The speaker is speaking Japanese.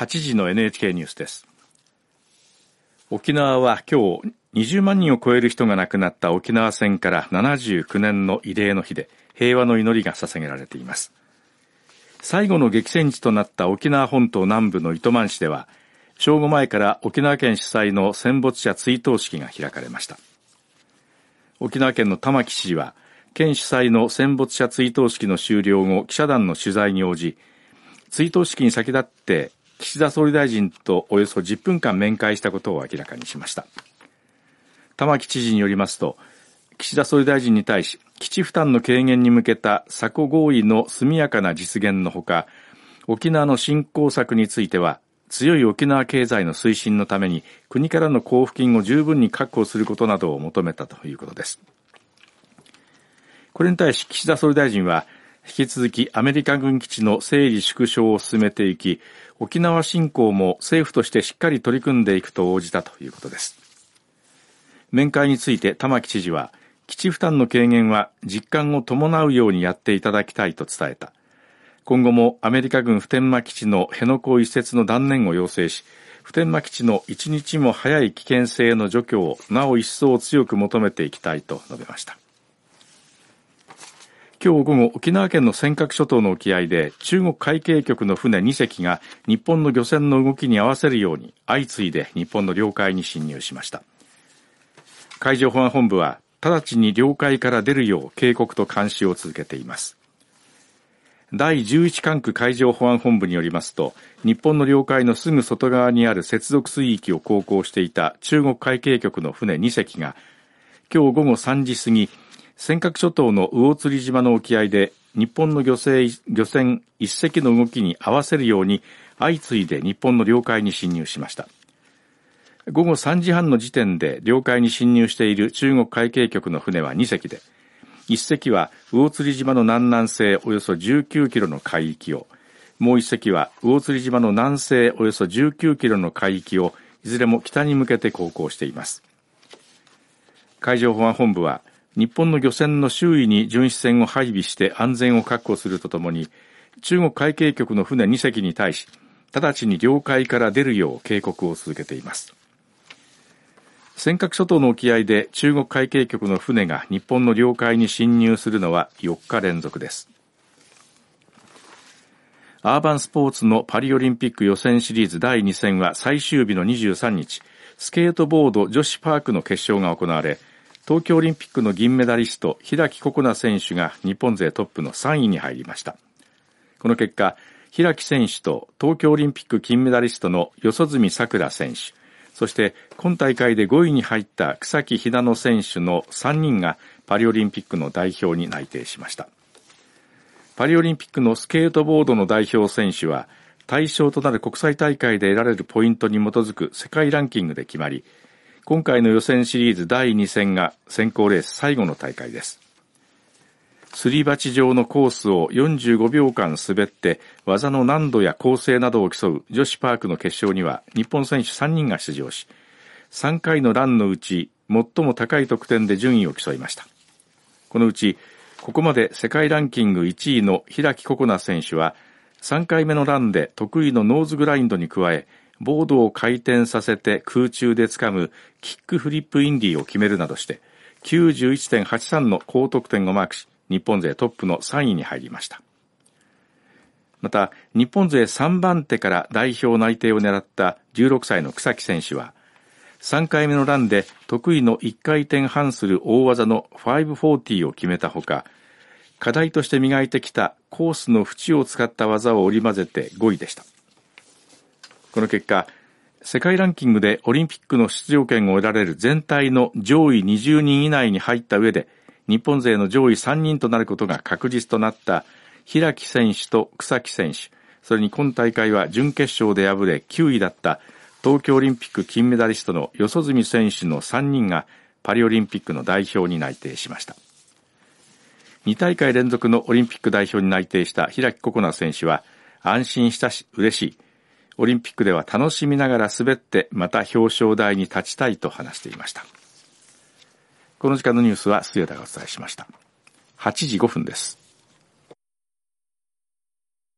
8時の NHK ニュースです。沖縄は今日20万人を超える人が亡くなった沖縄戦から79年の慰霊の日で平和の祈りが捧げられています。最後の激戦地となった沖縄本島南部の糸満市では正午前から沖縄県主催の戦没者追悼式が開かれました。沖縄県の玉城知事は県主催の戦没者追悼式の終了後記者団の取材に応じ追悼式に先立って岸田総理大臣とおよそ10分間面会したことを明らかにしました。玉城知事によりますと岸田総理大臣に対し基地負担の軽減に向けた鎖国合意の速やかな実現のほか沖縄の振興策については強い沖縄経済の推進のために国からの交付金を十分に確保することなどを求めたということです。これに対し岸田総理大臣は引き続きアメリカ軍基地の整理縮小を進めていき沖縄振興も政府としてしっかり取り組んでいくと応じたということです。面会について玉城知事は基地負担の軽減は実感を伴うようにやっていただきたいと伝えた。今後もアメリカ軍普天間基地の辺野古移設の断念を要請し普天間基地の一日も早い危険性の除去をなお一層強く求めていきたいと述べました。今日午後沖縄県の尖閣諸島の沖合で中国海警局の船2隻が日本の漁船の動きに合わせるように相次いで日本の領海に侵入しました。海上保安本部は直ちに領海から出るよう警告と監視を続けています。第11管区海上保安本部によりますと日本の領海のすぐ外側にある接続水域を航行していた中国海警局の船2隻が今日午後3時過ぎ尖閣諸島の魚釣島の沖合で日本の漁船漁船1隻の動きに合わせるように相次いで日本の領海に侵入しました午後3時半の時点で領海に侵入している中国海警局の船は2隻で、1隻は魚釣島の南南西およそ19キロの海域を、もう1隻は魚釣島の南西およそ19キロの海域を、いずれも北に向けて航行しています。海上保安本部は、日本の漁船の周囲に巡視船を配備して安全を確保するとともに、中国海警局の船2隻に対し、直ちに領海から出るよう警告を続けています。尖閣諸島の沖合で中国海警局の船が日本の領海に侵入するのは4日連続ですアーバンスポーツのパリオリンピック予選シリーズ第2戦は最終日の23日スケートボード女子パークの決勝が行われ東京オリンピックの銀メダリスト平木心那選手が日本勢トップの3位に入りました。この結果平木選手と東京オリンピック金メダリストの四十住さくら選手そして今大会で5位に入った草木ひなの選手の3人がパリオリンピックの代表に内定しました。パリオリンピックのスケートボードの代表選手は対象となる国際大会で得られるポイントに基づく世界ランキングで決まり今回の予選シリーズ第2戦が選考レース最後の大会です。すり鉢状のコースを45秒間滑って技の難度や構成などを競う女子パークの決勝には日本選手3人が出場し3回のランのうち最も高い得点で順位を競いました。このうちここまで世界ランキング1位の平木心那選手は3回目のランで得意のノーズグラインドに加えボードを回転させて空中で掴むキックフリップインディーを決めるなどして91.83の高得点をマークし日本勢トップの3位に入りました。また、日本勢3番手から代表内定を狙った16歳の草木選手は、3回目のランで得意の1回転半する大技の540を決めたほか、課題として磨いてきたコースの縁を使った技を織り交ぜて5位でした。この結果、世界ランキングでオリンピックの出場権を得られる全体の上位20人以内に入った上で、日本勢の上位3人となることが確実となった平木選手と草木選手、それに今大会は準決勝で敗れ9位だった東京オリンピック金メダリストの四十住選手の3人がパリオリンピックの代表に内定しました。2大会連続のオリンピック代表に内定した平木心那選手は安心したし嬉しい。オリンピックでは楽しみながら滑ってまた表彰台に立ちたいと話していました。この時間のニュースは末田がお伝えしました。8時5分です。